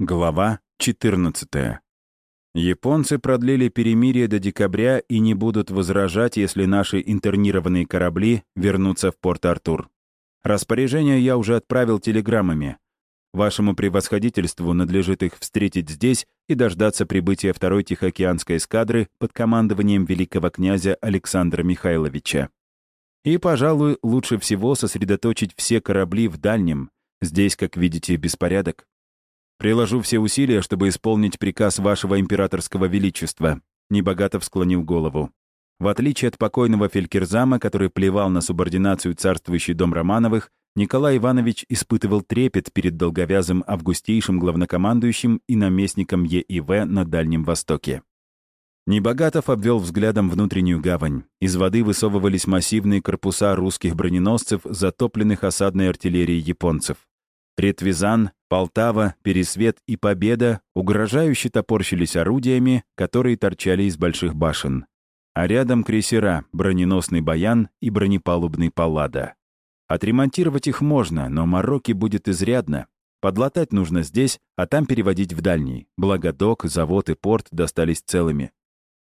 Глава 14. Японцы продлили перемирие до декабря и не будут возражать, если наши интернированные корабли вернутся в Порт-Артур. Распоряжение я уже отправил телеграммами. Вашему превосходительству надлежит их встретить здесь и дождаться прибытия второй Тихоокеанской эскадры под командованием великого князя Александра Михайловича. И, пожалуй, лучше всего сосредоточить все корабли в дальнем. Здесь, как видите, беспорядок. Приложу все усилия, чтобы исполнить приказ вашего императорского величества», — Небогатов склонил голову. В отличие от покойного Фелькерзама, который плевал на субординацию царствующий дом Романовых, Николай Иванович испытывал трепет перед долговязым августейшим главнокомандующим и наместником ЕИВ на Дальнем Востоке. Небогатов обвел взглядом внутреннюю гавань. Из воды высовывались массивные корпуса русских броненосцев, затопленных осадной артиллерией японцев. Ретвизан, Полтава, Пересвет и Победа угрожающе топорщились орудиями, которые торчали из больших башен. А рядом крейсера, броненосный «Баян» и бронепалубный «Паллада». Отремонтировать их можно, но мороки будет изрядно. Подлатать нужно здесь, а там переводить в дальний. Благо док, завод и порт достались целыми.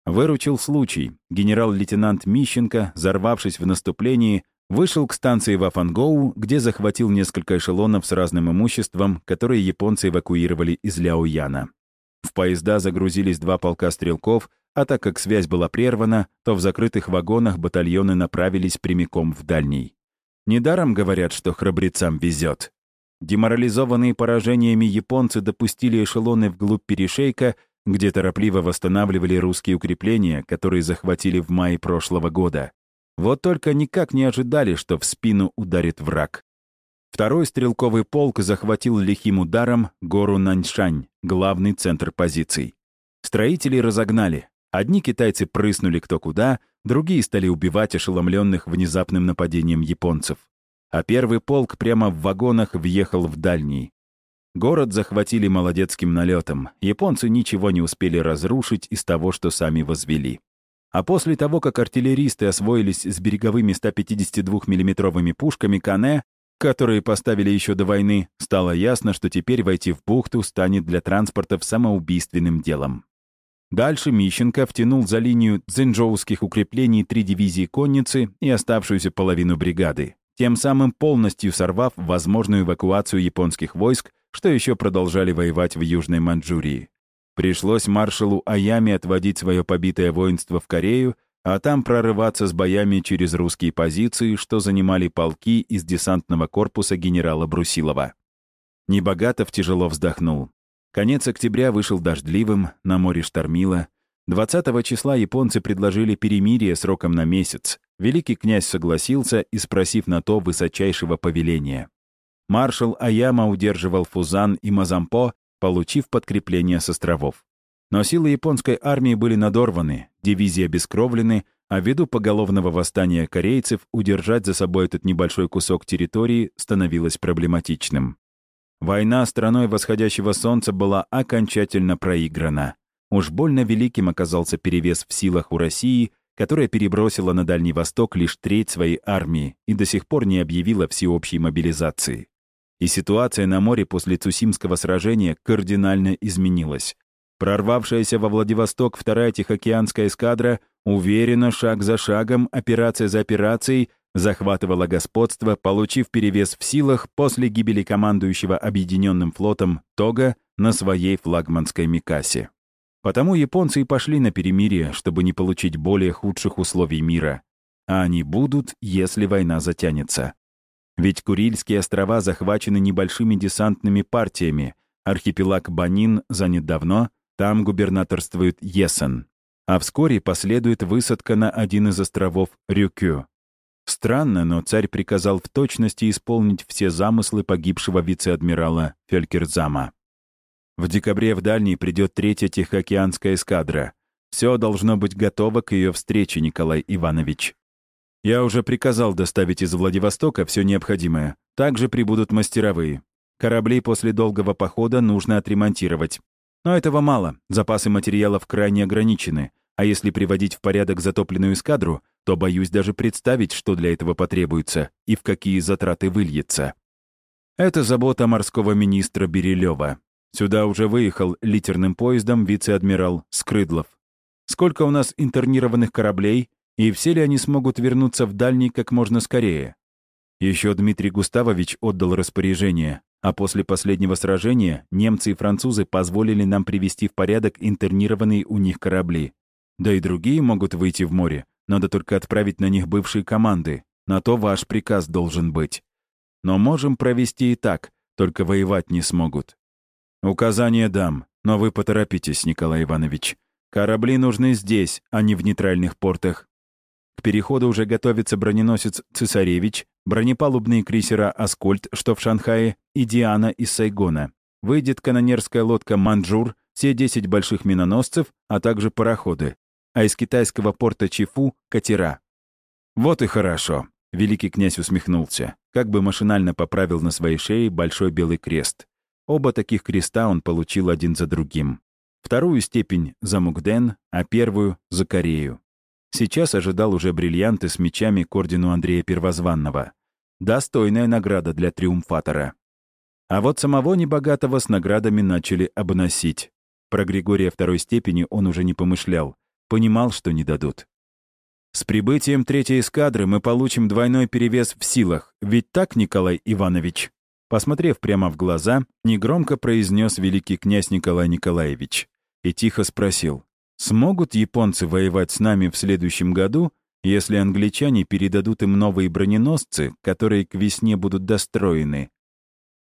Выручил случай. Генерал-лейтенант Мищенко, взорвавшись в наступлении, Вышел к станции Вафангоу, где захватил несколько эшелонов с разным имуществом, которые японцы эвакуировали из Ляояна. В поезда загрузились два полка стрелков, а так как связь была прервана, то в закрытых вагонах батальоны направились прямиком в дальний. Недаром говорят, что храбрецам везет. Деморализованные поражениями японцы допустили эшелоны вглубь перешейка, где торопливо восстанавливали русские укрепления, которые захватили в мае прошлого года. Вот только никак не ожидали, что в спину ударит враг. Второй стрелковый полк захватил лихим ударом гору Наньшань, главный центр позиций. Строители разогнали. Одни китайцы прыснули кто куда, другие стали убивать ошеломленных внезапным нападением японцев. А первый полк прямо в вагонах въехал в дальний. Город захватили молодецким налетом. Японцы ничего не успели разрушить из того, что сами возвели. А после того, как артиллеристы освоились с береговыми 152 миллиметровыми пушками Кане, которые поставили еще до войны, стало ясно, что теперь войти в бухту станет для транспортов самоубийственным делом. Дальше Мищенко втянул за линию дзинжоуских укреплений три дивизии конницы и оставшуюся половину бригады, тем самым полностью сорвав возможную эвакуацию японских войск, что еще продолжали воевать в Южной Манчжурии. Пришлось маршалу Аями отводить свое побитое воинство в Корею, а там прорываться с боями через русские позиции, что занимали полки из десантного корпуса генерала Брусилова. Небогатов тяжело вздохнул. Конец октября вышел дождливым, на море штормило. 20 числа японцы предложили перемирие сроком на месяц. Великий князь согласился и спросив на то высочайшего повеления. Маршал Аяма удерживал Фузан и Мазампо, получив подкрепление с островов. Но силы японской армии были надорваны, дивизии обескровлены, а ввиду поголовного восстания корейцев удержать за собой этот небольшой кусок территории становилось проблематичным. Война страной восходящего солнца была окончательно проиграна. Уж больно великим оказался перевес в силах у России, которая перебросила на Дальний Восток лишь треть своей армии и до сих пор не объявила всеобщей мобилизации. И ситуация на море после Цусимского сражения кардинально изменилась. Прорвавшаяся во Владивосток вторая Тихоокеанская эскадра уверенно, шаг за шагом, операция за операцией, захватывала господство, получив перевес в силах после гибели командующего Объединенным флотом Тога на своей флагманской Микасе. Потому японцы и пошли на перемирие, чтобы не получить более худших условий мира. А они будут, если война затянется. Ведь Курильские острова захвачены небольшими десантными партиями. Архипелаг Банин занят давно, там губернаторствует Есен. А вскоре последует высадка на один из островов Рюкю. Странно, но царь приказал в точности исполнить все замыслы погибшего вице-адмирала Фелькерзама. В декабре в Дальний придет третья Тихоокеанская эскадра. Все должно быть готово к ее встрече, Николай Иванович. Я уже приказал доставить из Владивостока все необходимое. Также прибудут мастеровые. Корабли после долгого похода нужно отремонтировать. Но этого мало, запасы материалов крайне ограничены, а если приводить в порядок затопленную эскадру, то боюсь даже представить, что для этого потребуется и в какие затраты выльется. Это забота морского министра Берилева. Сюда уже выехал литерным поездом вице-адмирал Скрыдлов. Сколько у нас интернированных кораблей, и все ли они смогут вернуться в дальний как можно скорее? Еще Дмитрий Густавович отдал распоряжение, а после последнего сражения немцы и французы позволили нам привести в порядок интернированные у них корабли. Да и другие могут выйти в море, надо только отправить на них бывшие команды. На то ваш приказ должен быть. Но можем провести и так, только воевать не смогут. Указание дам, но вы поторопитесь, Николай Иванович. Корабли нужны здесь, а не в нейтральных портах. К переходу уже готовится броненосец «Цесаревич», бронепалубные крейсера «Аскольд», что в Шанхае, и «Диана» из Сайгона. Выйдет канонерская лодка «Манджур», все 10 больших миноносцев, а также пароходы. А из китайского порта Чифу — катера. Вот и хорошо. Великий князь усмехнулся, как бы машинально поправил на своей шее большой белый крест. Оба таких креста он получил один за другим. Вторую степень — за Мукден, а первую — за Корею. Сейчас ожидал уже бриллианты с мечами к ордену Андрея Первозванного. Достойная награда для триумфатора. А вот самого небогатого с наградами начали обносить. Про Григория второй степени он уже не помышлял. Понимал, что не дадут. С прибытием третьей эскадры мы получим двойной перевес в силах. Ведь так, Николай Иванович? Посмотрев прямо в глаза, негромко произнес великий князь Николай Николаевич и тихо спросил, смогут японцы воевать с нами в следующем году, если англичане передадут им новые броненосцы, которые к весне будут достроены?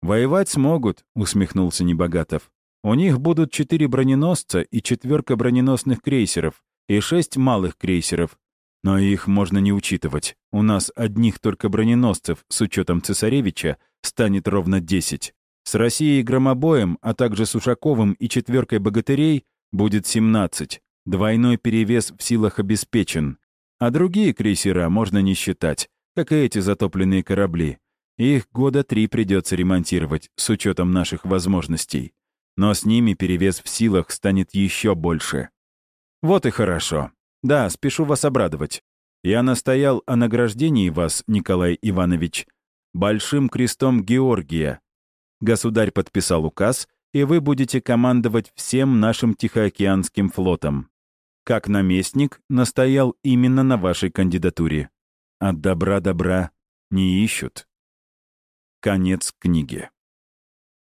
«Воевать смогут», — усмехнулся Небогатов. «У них будут четыре броненосца и четверка броненосных крейсеров и шесть малых крейсеров, но их можно не учитывать. У нас одних только броненосцев, с учетом цесаревича, станет ровно 10. С Россией громобоем, а также с Ушаковым и четверкой богатырей будет 17. Двойной перевес в силах обеспечен. А другие крейсера можно не считать, как и эти затопленные корабли. Их года три придется ремонтировать, с учетом наших возможностей. Но с ними перевес в силах станет еще больше. Вот и хорошо. Да, спешу вас обрадовать. Я настоял о награждении вас, Николай Иванович, Большим крестом Георгия. Государь подписал указ, и вы будете командовать всем нашим Тихоокеанским флотом. Как наместник настоял именно на вашей кандидатуре. От добра добра не ищут. Конец книги.